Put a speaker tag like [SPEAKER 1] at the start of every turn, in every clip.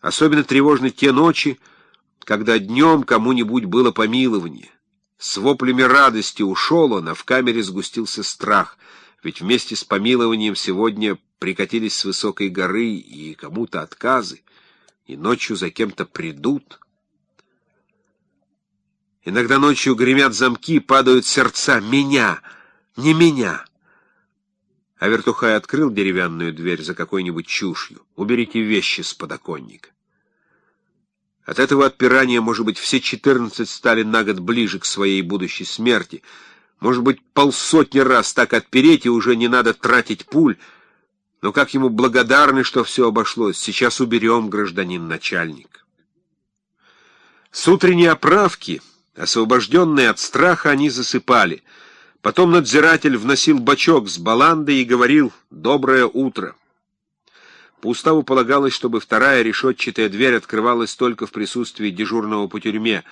[SPEAKER 1] Особенно тревожны те ночи, когда днем кому-нибудь было помилование. С воплями радости ушел он, а в камере сгустился страх, ведь вместе с помилованием сегодня прикатились с высокой горы и кому-то отказы, и ночью за кем-то придут. Иногда ночью гремят замки, падают сердца. Меня! Не меня! А вертухай открыл деревянную дверь за какой-нибудь чушью. Уберите вещи с подоконника. От этого отпирания, может быть, все четырнадцать стали на год ближе к своей будущей смерти. Может быть, полсотни раз так отпереть, и уже не надо тратить пуль. Но как ему благодарны, что все обошлось. Сейчас уберем, гражданин начальник. С утренней оправки, освобожденные от страха, они засыпали — Потом надзиратель вносил бачок с баландой и говорил «Доброе утро». По уставу полагалось, чтобы вторая решетчатая дверь открывалась только в присутствии дежурного по тюрьме.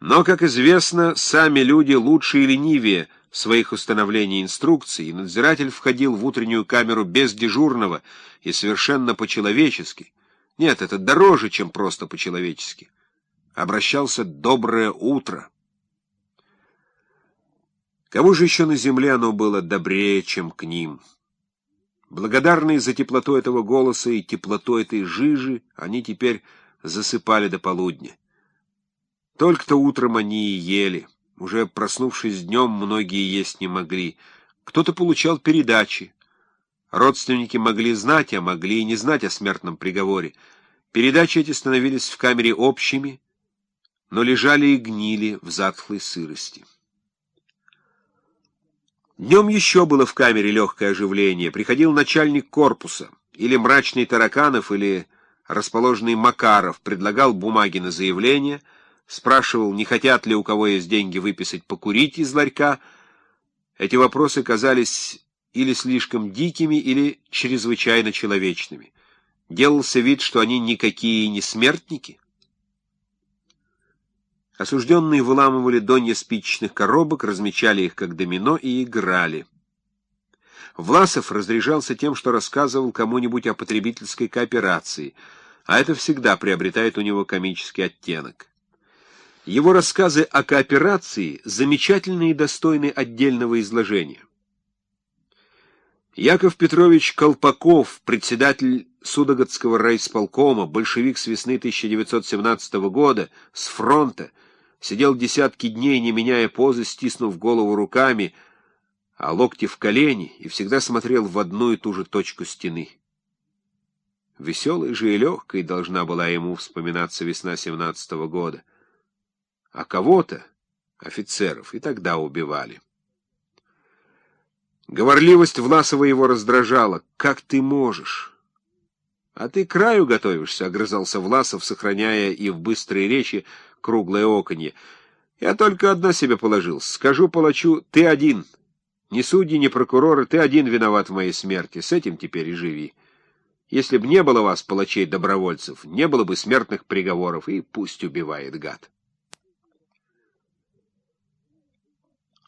[SPEAKER 1] Но, как известно, сами люди лучше и ленивее своих установлений инструкций, и надзиратель входил в утреннюю камеру без дежурного и совершенно по-человечески. Нет, это дороже, чем просто по-человечески. Обращался «доброе утро». Кому же еще на земле оно было добрее, чем к ним? Благодарные за теплоту этого голоса и теплоту этой жижи, они теперь засыпали до полудня. Только-то утром они и ели. Уже проснувшись днем, многие есть не могли. Кто-то получал передачи. Родственники могли знать, а могли и не знать о смертном приговоре. Передачи эти становились в камере общими, но лежали и гнили в затхлой сырости. Днем еще было в камере легкое оживление. Приходил начальник корпуса, или мрачный Тараканов, или расположенный Макаров, предлагал бумаги на заявление, спрашивал, не хотят ли у кого есть деньги выписать покурить из ларька. Эти вопросы казались или слишком дикими, или чрезвычайно человечными. Делался вид, что они никакие не смертники. Осужденные выламывали донья спичечных коробок, размечали их как домино и играли. Власов разряжался тем, что рассказывал кому-нибудь о потребительской кооперации, а это всегда приобретает у него комический оттенок. Его рассказы о кооперации замечательны и достойны отдельного изложения. Яков Петрович Колпаков, председатель Судогодского райисполкома, большевик с весны 1917 года, с фронта, сидел десятки дней, не меняя позы, стиснув голову руками, а локти в колени, и всегда смотрел в одну и ту же точку стены. Веселой же и легкой должна была ему вспоминаться весна семнадцатого года. А кого-то, офицеров, и тогда убивали. Говорливость Власова его раздражала. «Как ты можешь?» «А ты краю готовишься», — огрызался Власов, сохраняя и в быстрой речи круглое оконье. «Я только одно себе положил. Скажу палачу, ты один. Ни судьи, ни прокуроры, ты один виноват в моей смерти. С этим теперь и живи. Если б не было вас, палачей-добровольцев, не было бы смертных приговоров, и пусть убивает гад».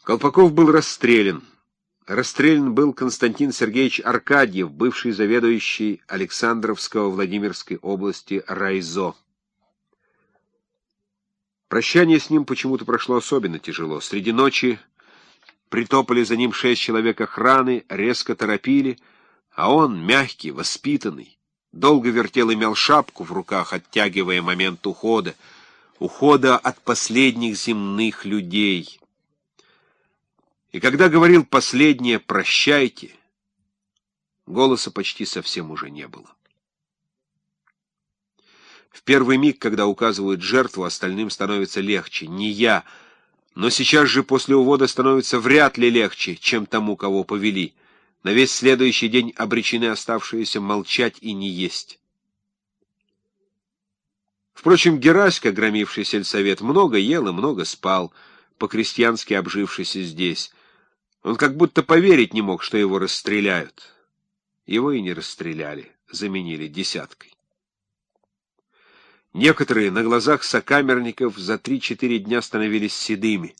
[SPEAKER 1] Колпаков был расстрелян. Расстрелян был Константин Сергеевич Аркадьев, бывший заведующий Александровского Владимирской области Райзо. Прощание с ним почему-то прошло особенно тяжело. Среди ночи притопали за ним шесть человек охраны, резко торопили, а он, мягкий, воспитанный, долго вертел и мял шапку в руках, оттягивая момент ухода, ухода от последних земных людей — и когда говорил последнее «прощайте», голоса почти совсем уже не было. В первый миг, когда указывают жертву, остальным становится легче. Не я, но сейчас же после увода становится вряд ли легче, чем тому, кого повели. На весь следующий день обречены оставшиеся молчать и не есть. Впрочем, Гераська, громивший сельсовет, много ел и много спал, по-крестьянски обжившийся здесь. Он как будто поверить не мог, что его расстреляют. Его и не расстреляли, заменили десяткой. Некоторые на глазах сокамерников за три-четыре дня становились седыми.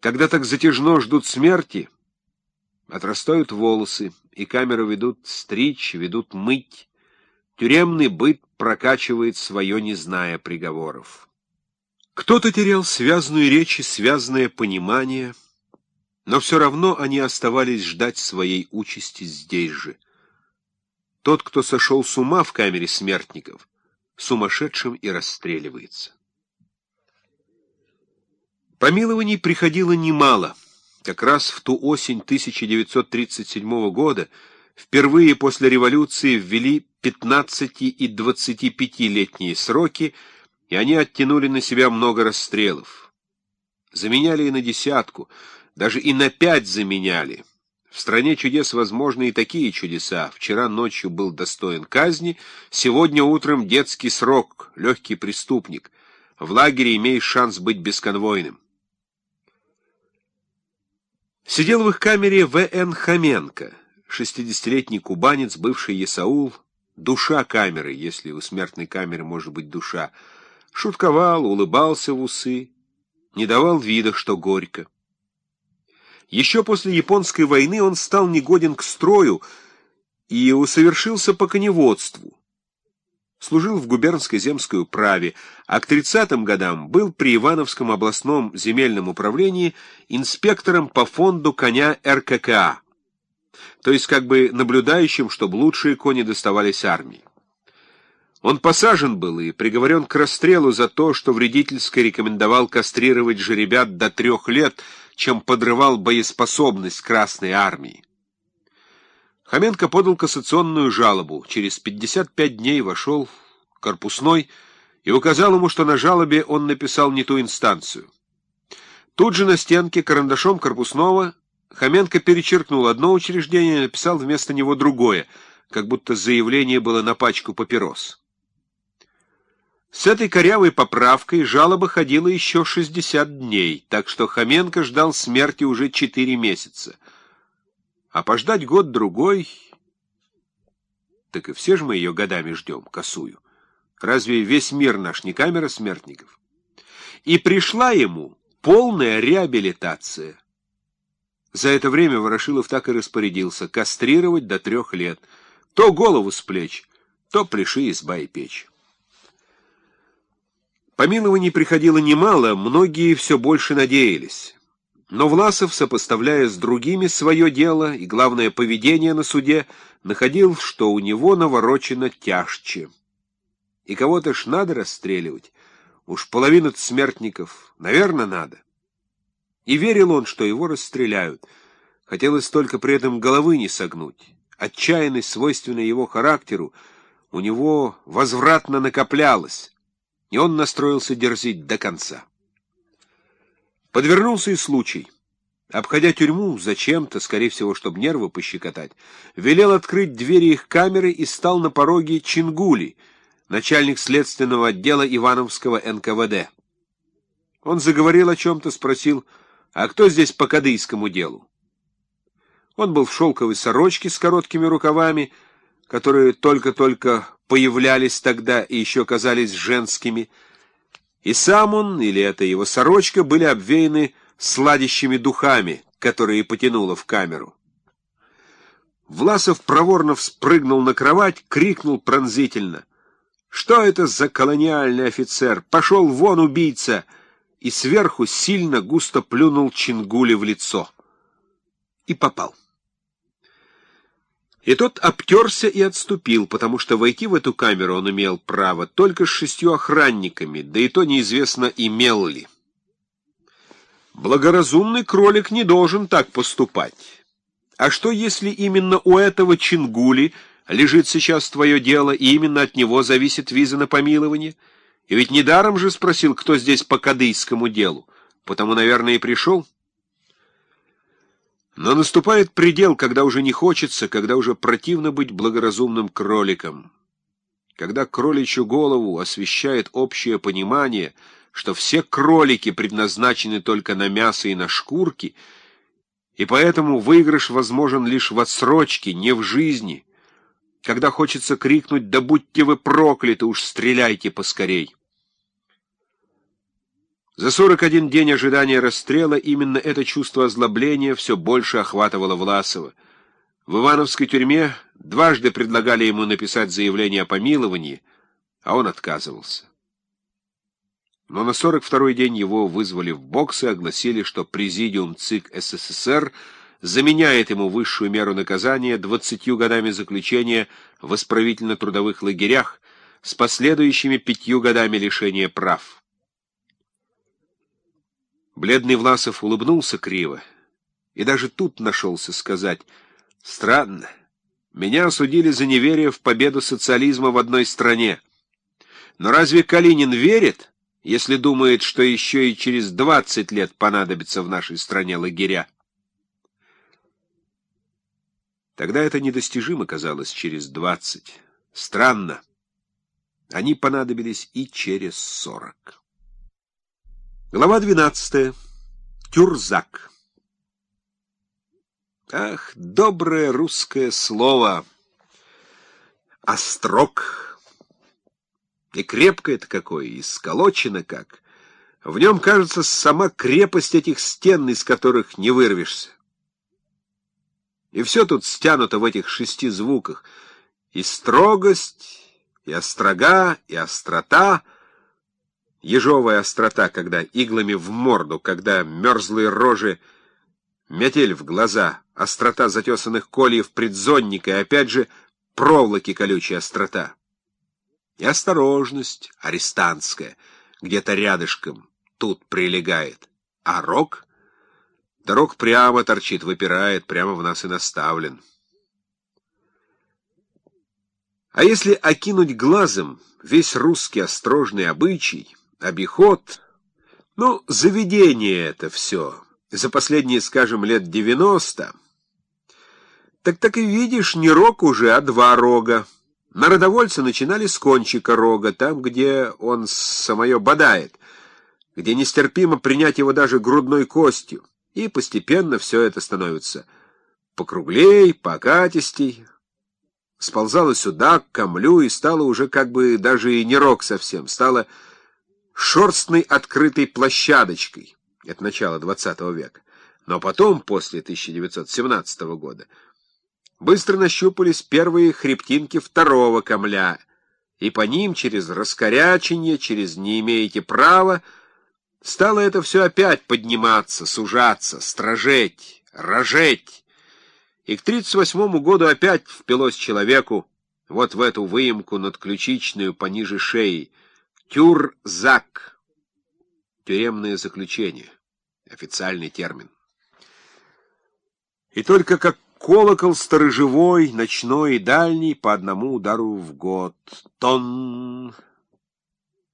[SPEAKER 1] Когда так затяжно ждут смерти, отрастают волосы, и камеру ведут стричь, ведут мыть, Тюремный быт прокачивает свое, не зная приговоров. Кто-то терял связную речь и связное понимание, но все равно они оставались ждать своей участи здесь же. Тот, кто сошел с ума в камере смертников, сумасшедшим и расстреливается. Помилований приходило немало. Как раз в ту осень 1937 года впервые после революции ввели 15 и 25-летние сроки, и они оттянули на себя много расстрелов. Заменяли и на десятку, даже и на пять заменяли. В стране чудес возможны и такие чудеса. Вчера ночью был достоин казни, сегодня утром детский срок, легкий преступник. В лагере имеешь шанс быть бесконвойным. Сидел в их камере В.Н. Хоменко, шестидесятилетний кубанец, бывший Есаул, душа камеры, если у смертной камеры может быть душа, шутковал, улыбался в усы, не давал вида, что горько. Еще после Японской войны он стал негоден к строю и усовершился по коневодству. Служил в губернской земской управе, а к 30-м годам был при Ивановском областном земельном управлении инспектором по фонду коня РККА, то есть как бы наблюдающим, чтобы лучшие кони доставались армии. Он посажен был и приговорен к расстрелу за то, что вредительски рекомендовал кастрировать жеребят до трех лет – чем подрывал боеспособность Красной Армии. Хоменко подал кассационную жалобу. Через 55 дней вошел корпусной и указал ему, что на жалобе он написал не ту инстанцию. Тут же на стенке карандашом корпусного Хоменко перечеркнул одно учреждение и написал вместо него другое, как будто заявление было на пачку папирос. С этой корявой поправкой жалоба ходила еще 60 дней, так что Хоменко ждал смерти уже 4 месяца. А пождать год-другой... Так и все же мы ее годами ждем, косую. Разве весь мир наш не камера смертников? И пришла ему полная реабилитация. За это время Ворошилов так и распорядился кастрировать до трех лет. То голову с плеч, то приши изба и печь. Помилований приходило немало, многие все больше надеялись. Но Власов, сопоставляя с другими свое дело и, главное, поведение на суде, находил, что у него наворочено тяжче. И кого-то ж надо расстреливать. Уж половину смертников, наверное, надо. И верил он, что его расстреляют. Хотелось только при этом головы не согнуть. Отчаянность, свойственная его характеру, у него возвратно накоплялась и он настроился дерзить до конца. Подвернулся и случай. Обходя тюрьму, зачем-то, скорее всего, чтобы нервы пощекотать, велел открыть двери их камеры и стал на пороге Чингули, начальник следственного отдела Ивановского НКВД. Он заговорил о чем-то, спросил, а кто здесь по кадыйскому делу? Он был в шелковой сорочке с короткими рукавами, которые только-только появлялись тогда и еще казались женскими, и сам он, или это его сорочка, были обвеяны сладящими духами, которые потянуло в камеру. Власов проворно вспрыгнул на кровать, крикнул пронзительно. «Что это за колониальный офицер? Пошел вон, убийца!» И сверху сильно густо плюнул Чингули в лицо. И попал. И тот обтерся и отступил, потому что войти в эту камеру он имел право только с шестью охранниками, да и то неизвестно, имел ли. Благоразумный кролик не должен так поступать. А что, если именно у этого Чингули лежит сейчас твое дело, и именно от него зависит виза на помилование? И ведь недаром же спросил, кто здесь по кадыйскому делу. Потому, наверное, и пришел. Но наступает предел, когда уже не хочется, когда уже противно быть благоразумным кроликом. Когда кроличью голову освещает общее понимание, что все кролики предназначены только на мясо и на шкурки, и поэтому выигрыш возможен лишь в отсрочке, не в жизни. Когда хочется крикнуть «Да будьте вы прокляты, уж стреляйте поскорей!» За 41 день ожидания расстрела именно это чувство озлобления все больше охватывало Власова. В Ивановской тюрьме Дважды предлагали ему написать заявление о помиловании, а он отказывался. Но на 42-й день его вызвали в бокс и огласили, что Президиум ЦИК СССР заменяет ему высшую меру наказания 20 годами заключения в исправительно-трудовых лагерях с последующими пятью годами лишения прав. Бледный Власов улыбнулся криво и даже тут нашелся сказать «Странно, меня осудили за неверие в победу социализма в одной стране. Но разве Калинин верит?» если думает, что еще и через двадцать лет понадобится в нашей стране лагеря. Тогда это недостижимо казалось через двадцать. Странно. Они понадобились и через сорок. Глава двенадцатая. Тюрзак. Ах, доброе русское слово! Острог. И крепкое это какое, и сколочено как. В нем, кажется, сама крепость этих стен, из которых не вырвешься. И все тут стянуто в этих шести звуках. И строгость, и острога, и острота. Ежовая острота, когда иглами в морду, когда мерзлые рожи, метель в глаза, острота затесанных кольев предзонника и, опять же, проволоки колючая острота. И осторожность арестантская, где-то рядышком, тут прилегает. А рог? Да рог прямо торчит, выпирает, прямо в нас и наставлен. А если окинуть глазом весь русский острожный обычай, обиход, ну, заведение это все, за последние, скажем, лет девяносто, так так и видишь, не рог уже, а два рога. Народовольцы начинали с кончика рога, там, где он самое бодает, где нестерпимо принять его даже грудной костью, и постепенно все это становится покруглей, покатистей, сползало сюда, к камлю, и стало уже как бы даже и не рог совсем, стало шерстной открытой площадочкой. Это начало XX века. Но потом, после 1917 года, быстро нащупались первые хребтинки второго камля, и по ним через раскоряченье, через «не имеете права» стало это все опять подниматься, сужаться, стражеть, рожеть. И к 38 году опять впилось человеку вот в эту выемку над ключичную пониже шеи. Тюрзак. Тюремное заключение. Официальный термин. И только как Колокол сторожевой, ночной и дальний, по одному удару в год. Тон...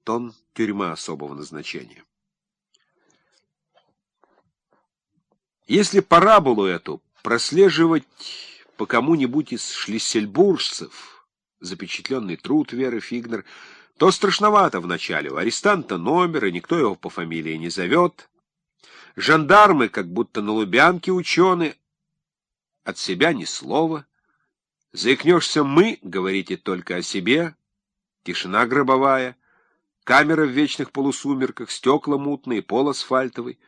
[SPEAKER 1] Тон — тюрьма особого назначения. Если параболу эту прослеживать по кому-нибудь из шлиссельбуржцев, запечатленный труд Веры Фигнер, то страшновато вначале. У арестанта номер, и никто его по фамилии не зовет. Жандармы, как будто на Лубянке ученые, от себя ни слова. Заикнешься «мы», говорите только о себе. Тишина гробовая, камера в вечных полусумерках, стекла мутные, пол асфальтовый,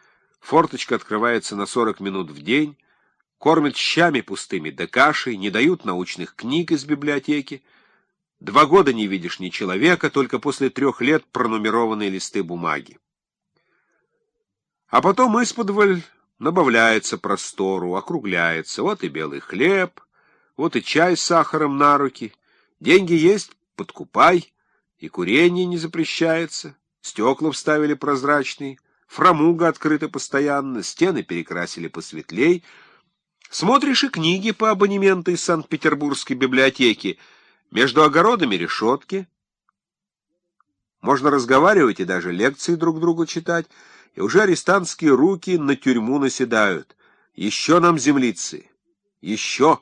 [SPEAKER 1] форточка открывается на сорок минут в день, кормят щами пустыми да кашей, не дают научных книг из библиотеки. Два года не видишь ни человека, только после трех лет пронумерованные листы бумаги. А потом исподволь Набавляется простору, округляется. Вот и белый хлеб, вот и чай с сахаром на руки. Деньги есть, подкупай. И курение не запрещается. Стекла вставили прозрачные. Фрамуга открыта постоянно, стены перекрасили посветлей. Смотришь и книги по абонементу из Санкт-Петербургской библиотеки. Между огородами решетки. Можно разговаривать и даже лекции друг другу читать и уже арестантские руки на тюрьму наседают. Еще нам землицы, еще.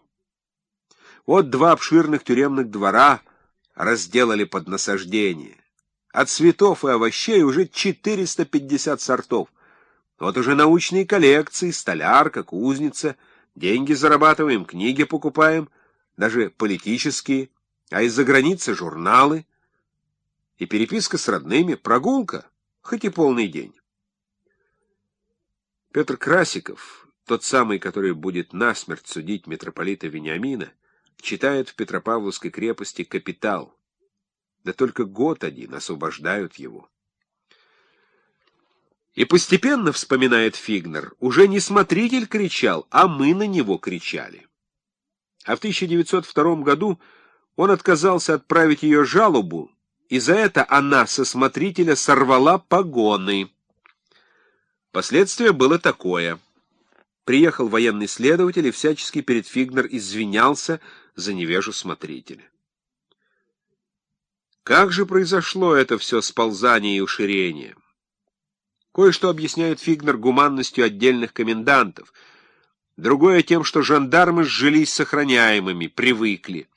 [SPEAKER 1] Вот два обширных тюремных двора разделали под насаждение. От цветов и овощей уже 450 сортов. Вот уже научные коллекции, столярка, кузница. Деньги зарабатываем, книги покупаем, даже политические, а из-за границы журналы. И переписка с родными, прогулка, хоть и полный день. Петр Красиков, тот самый, который будет насмерть судить митрополита Вениамина, читает в Петропавловской крепости «Капитал». Да только год один освобождают его. И постепенно, вспоминает Фигнер, уже не смотритель кричал, а мы на него кричали. А в 1902 году он отказался отправить ее жалобу, и за это она со смотрителя сорвала погоны. Последствие было такое. Приехал военный следователь и всячески перед Фигнер извинялся за невежу смотрителя. Как же произошло это все сползание и уширение? Кое-что объясняет Фигнер гуманностью отдельных комендантов, другое тем, что жандармы сжились сохраняемыми, привыкли.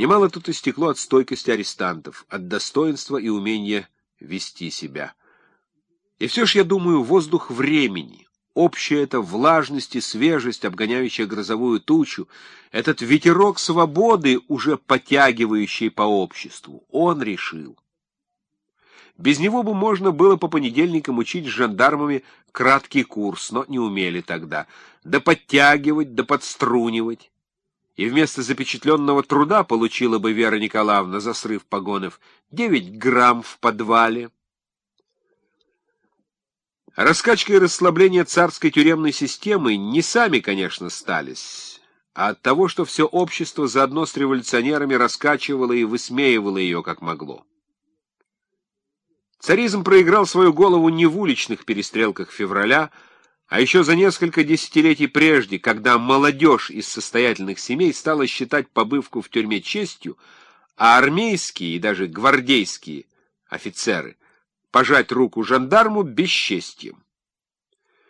[SPEAKER 1] Немало тут истекло от стойкости арестантов, от достоинства и умения вести себя. И все ж, я думаю, воздух времени, общая эта влажность и свежесть, обгоняющая грозовую тучу, этот ветерок свободы, уже потягивающий по обществу, он решил. Без него бы можно было по понедельникам учить с жандармами краткий курс, но не умели тогда. Да подтягивать, да подструнивать. И вместо запечатленного труда получила бы Вера Николаевна за срыв погонов 9 грамм в подвале. Раскачка и расслабление царской тюремной системы не сами, конечно, стались, а от того, что все общество заодно с революционерами раскачивало и высмеивало ее как могло. Царизм проиграл свою голову не в уличных перестрелках февраля, а еще за несколько десятилетий прежде, когда молодежь из состоятельных семей стала считать побывку в тюрьме честью, а армейские и даже гвардейские офицеры пожать руку жандарму бесчестьем.